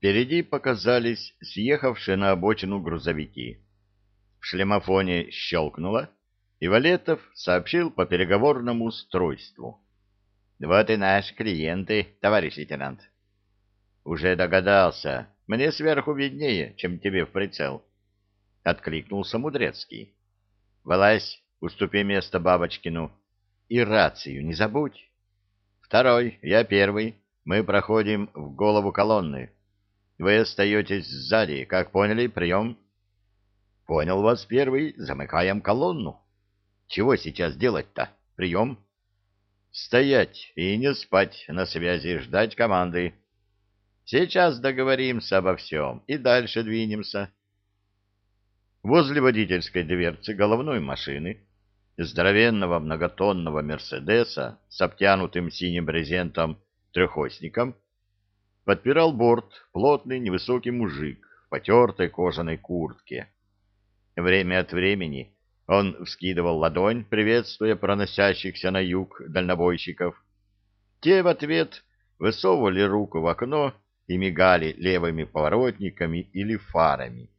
Впереди показались съехавшие на обочину грузовики. В шлемофоне щелкнуло, и Валетов сообщил по переговорному устройству. «Вот и наши клиенты, товарищ лейтенант». «Уже догадался. Мне сверху виднее, чем тебе в прицел». Откликнулся Мудрецкий. «Вылазь, уступи место Бабочкину. И рацию не забудь». «Второй, я первый. Мы проходим в голову колонны». Вы остаетесь сзади, как поняли, прием? Понял вас первый, замыкаем колонну. Чего сейчас делать-то? Прием? Стоять и не спать на связи, ждать команды. Сейчас договоримся обо всем и дальше двинемся. Возле водительской дверцы головной машины, здоровенного многотонного «Мерседеса» с обтянутым синим брезентом трехосником, подпирал борт плотный невысокий мужик в потертой кожаной куртке. Время от времени он вскидывал ладонь, приветствуя проносящихся на юг дальнобойщиков. Те в ответ высовывали руку в окно и мигали левыми поворотниками или фарами.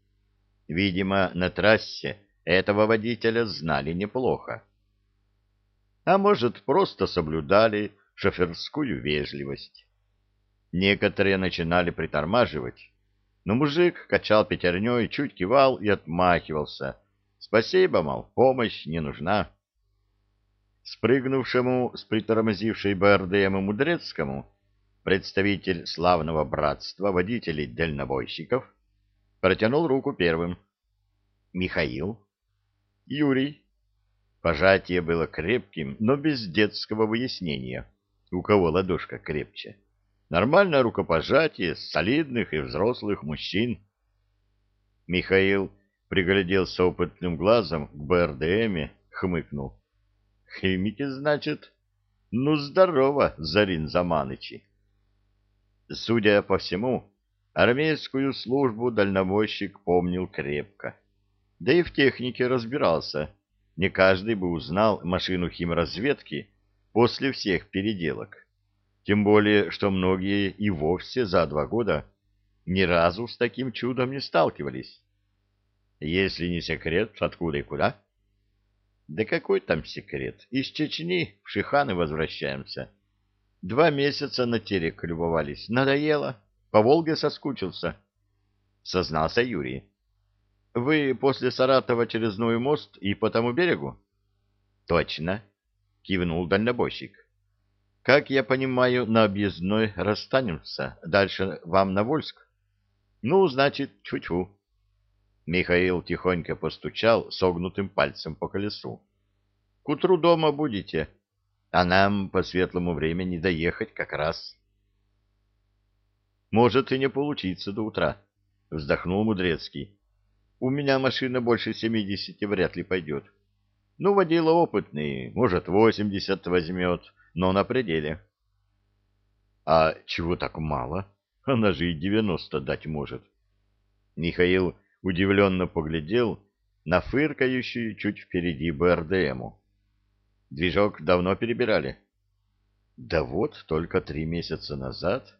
Видимо, на трассе этого водителя знали неплохо. А может, просто соблюдали шоферскую вежливость. Некоторые начинали притормаживать, но мужик качал пятерней, чуть кивал и отмахивался. Спасибо, мол, помощь не нужна. Спрыгнувшему с притормозившей БРДМ Мудрецкому представитель славного братства водителей-дальнобойщиков протянул руку первым. Михаил. Юрий. Пожатие было крепким, но без детского выяснения, у кого ладошка крепче. Нормальное рукопожатие солидных и взрослых мужчин. Михаил пригляделся опытным глазом к БРДМе, хмыкнул. Химики, значит? Ну, здорово, Зарин Заманычи. Судя по всему, армейскую службу дальнобойщик помнил крепко. Да и в технике разбирался. Не каждый бы узнал машину химразведки после всех переделок. Тем более, что многие и вовсе за два года ни разу с таким чудом не сталкивались. Если не секрет, откуда и куда? Да какой там секрет? Из Чечни в Шиханы возвращаемся. Два месяца на терек любовались. Надоело. По Волге соскучился. Сознался Юрий. Вы после Саратова через Новый мост и по тому берегу? Точно. Кивнул дальнобойщик. Как я понимаю, на объездной расстанемся. Дальше вам на Вольск? Ну, значит, чуть-чуть. Михаил тихонько постучал согнутым пальцем по колесу. К утру дома будете, а нам по светлому времени доехать как раз. Может и не получиться до утра, вздохнул Мудрецкий. У меня машина больше семидесяти вряд ли пойдет. Ну, водила опытный, может, восемьдесят возьмет, но на пределе. А чего так мало? Она же и девяносто дать может. Михаил удивленно поглядел на фыркающую чуть впереди БРДМу. Движок давно перебирали. Да вот, только три месяца назад.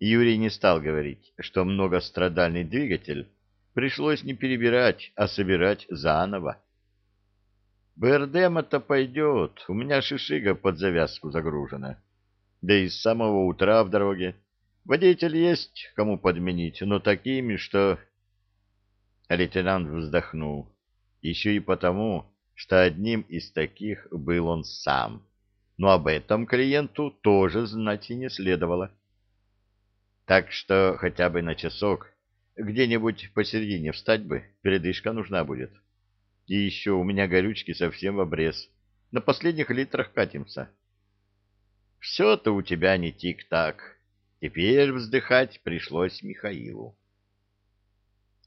Юрий не стал говорить, что многострадальный двигатель пришлось не перебирать, а собирать заново. БРДМ-то пойдет, у меня шишига под завязку загружена. Да и с самого утра в дороге. Водитель есть, кому подменить, но такими, что... Лейтенант вздохнул. Еще и потому, что одним из таких был он сам. Но об этом клиенту тоже знать и не следовало. Так что хотя бы на часок где-нибудь посередине встать бы, передышка нужна будет. — и еще у меня горючки совсем в обрез. На последних литрах катимся. Все-то у тебя не тик-так. Теперь вздыхать пришлось Михаилу.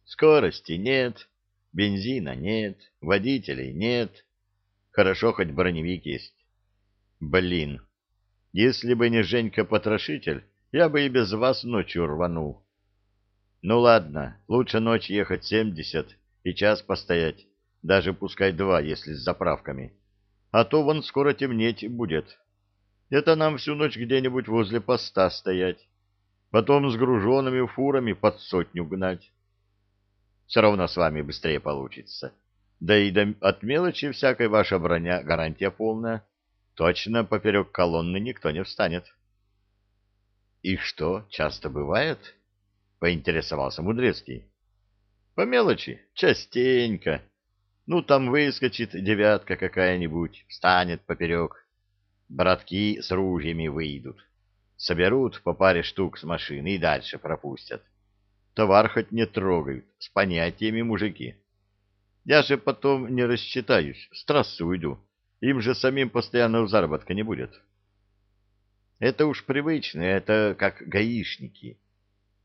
Скорости нет, бензина нет, водителей нет. Хорошо, хоть броневик есть. Блин, если бы не Женька-потрошитель, я бы и без вас ночью рванул. Ну ладно, лучше ночь ехать семьдесят и час постоять, даже пускай два, если с заправками. А то вон скоро темнеть будет. Это нам всю ночь где-нибудь возле поста стоять. потом с груженными фурами под сотню гнать. Все равно с вами быстрее получится. Да и от мелочи всякой ваша броня гарантия полная. Точно поперек колонны никто не встанет. — И что, часто бывает? — поинтересовался Мудрецкий. — По мелочи, частенько. Ну, там выскочит девятка какая-нибудь, встанет поперек. Братки с ружьями выйдут. Соберут по паре штук с машины и дальше пропустят. Товар хоть не трогают, с понятиями мужики. Я же потом не рассчитаюсь, с трассы уйду. Им же самим постоянного заработка не будет. Это уж привычно, это как гаишники.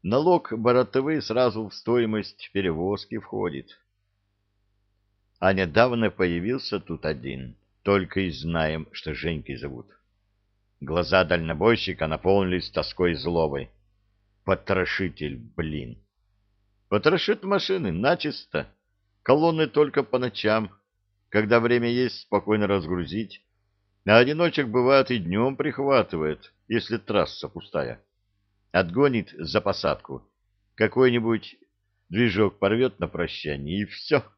Налог боротовый сразу в стоимость перевозки входит. А недавно появился тут один. Только и знаем, что Женькой зовут. Глаза дальнобойщика наполнились тоской и злобой. Потрошитель, блин. Потрошит машины начисто. Колонны только по ночам, когда время есть спокойно разгрузить. А одиночек бывает и днем прихватывает, если трасса пустая. Отгонит за посадку. Какой-нибудь движок порвет на прощание, и все. —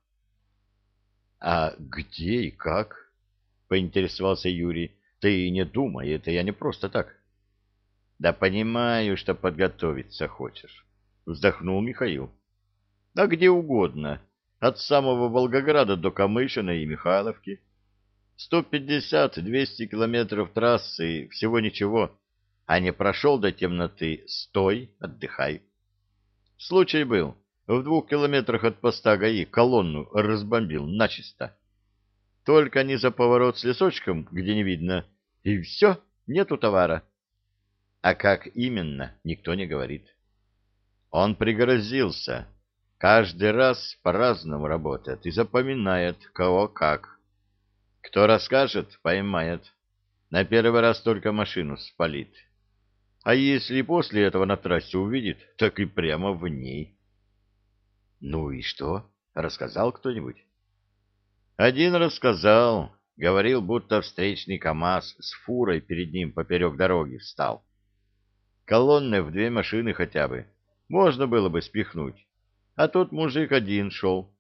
А где и как? — поинтересовался Юрий. — Ты не думай, это я не просто так. — Да понимаю, что подготовиться хочешь, — вздохнул Михаил. — А где угодно, от самого Волгограда до Камышина и Михайловки. Сто пятьдесят-двести километров трассы, всего ничего, а не прошел до темноты, стой, отдыхай. Случай был. В двух километрах от поста ГАИ колонну разбомбил начисто. Только не за поворот с лесочком, где не видно, и все, нету товара. А как именно, никто не говорит. Он пригрозился. Каждый раз по-разному работает и запоминает, кого как. Кто расскажет, поймает. На первый раз только машину спалит. А если после этого на трассе увидит, так и прямо в ней. Ну и что? Рассказал кто-нибудь? Один рассказал. Говорил, будто встречный КамАЗ с фурой перед ним поперек дороги встал. Колонны в две машины хотя бы. Можно было бы спихнуть. А тут мужик один шел.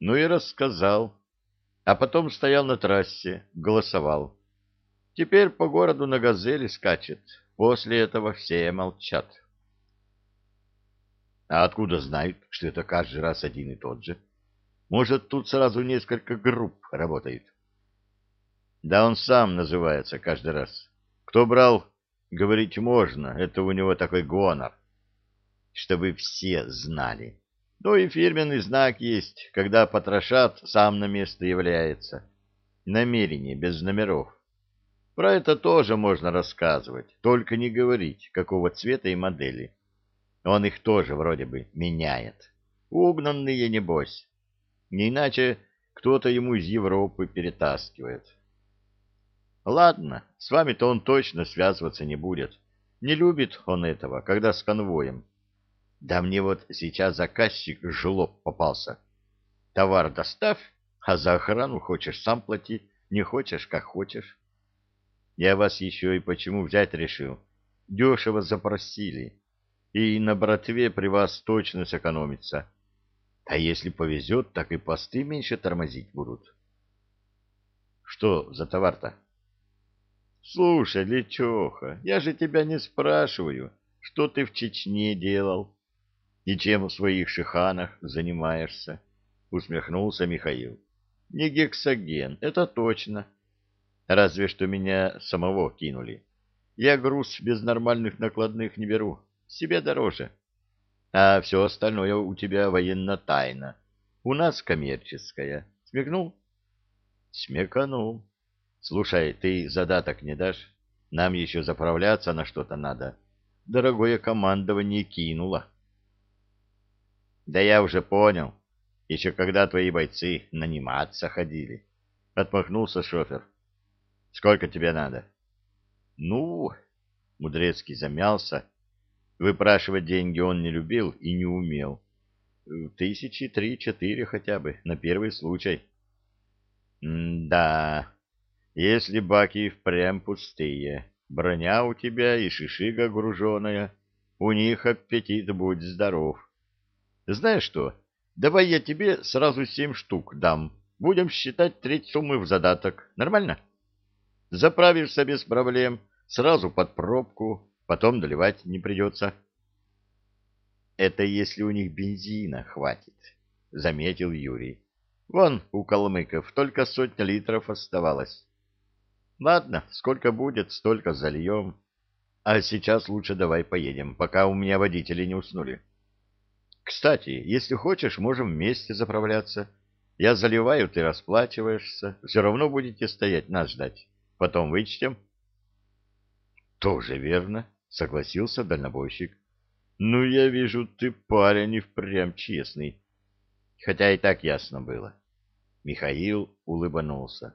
Ну и рассказал. А потом стоял на трассе, голосовал. Теперь по городу на газели скачет. После этого все молчат. А откуда знают, что это каждый раз один и тот же? Может, тут сразу несколько групп работает? Да он сам называется каждый раз. Кто брал, говорить можно, это у него такой гонор. Чтобы все знали. Ну и фирменный знак есть, когда потрошат, сам на место является. Намерение, без номеров. Про это тоже можно рассказывать, только не говорить, какого цвета и модели. Он их тоже вроде бы меняет. Угнанные, небось. Не иначе кто-то ему из Европы перетаскивает. Ладно, с вами-то он точно связываться не будет. Не любит он этого, когда с конвоем. Да мне вот сейчас заказчик жлоб попался. Товар доставь, а за охрану хочешь сам плати, не хочешь, как хочешь. Я вас еще и почему взять решил. Дешево запросили и на братве при вас точно сэкономится. А если повезет, так и посты меньше тормозить будут. Что за товар-то? Слушай, Лечоха, я же тебя не спрашиваю, что ты в Чечне делал и чем в своих шиханах занимаешься, усмехнулся Михаил. Не гексоген, это точно. Разве что меня самого кинули. Я груз без нормальных накладных не беру себе дороже. А все остальное у тебя военно тайна. У нас коммерческая. Смекнул? Смеканул. Слушай, ты задаток не дашь? Нам еще заправляться на что-то надо. Дорогое командование кинуло. Да я уже понял. Еще когда твои бойцы наниматься ходили. Отмахнулся шофер. Сколько тебе надо? Ну, Мудрецкий замялся Выпрашивать деньги он не любил и не умел. Тысячи три-четыре хотя бы, на первый случай. да, если баки впрямь пустые, броня у тебя и шишига груженая, У них аппетит будь здоров. Знаешь что, давай я тебе сразу семь штук дам. Будем считать треть суммы в задаток. Нормально? Заправишься без проблем, сразу под пробку, потом доливать не придется. Это если у них бензина хватит, — заметил Юрий. Вон у калмыков только сотня литров оставалось. Ладно, сколько будет, столько зальем. А сейчас лучше давай поедем, пока у меня водители не уснули. Кстати, если хочешь, можем вместе заправляться. Я заливаю, ты расплачиваешься. Все равно будете стоять, нас ждать. Потом вычтем. Тоже верно, согласился дальнобойщик. Ну, я вижу, ты парень и впрямь честный. Хотя и так ясно было. Михаил улыбнулся.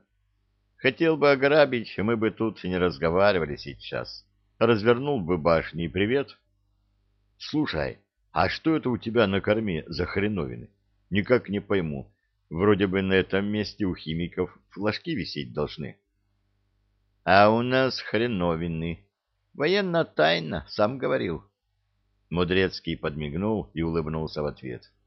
Хотел бы ограбить, мы бы тут не разговаривали сейчас. Развернул бы башни и привет. Слушай, а что это у тебя на корме за хреновины? Никак не пойму. Вроде бы на этом месте у химиков флажки висеть должны. А у нас хреновины. Военная тайна, сам говорил. Мудрецкий подмигнул и улыбнулся в ответ. —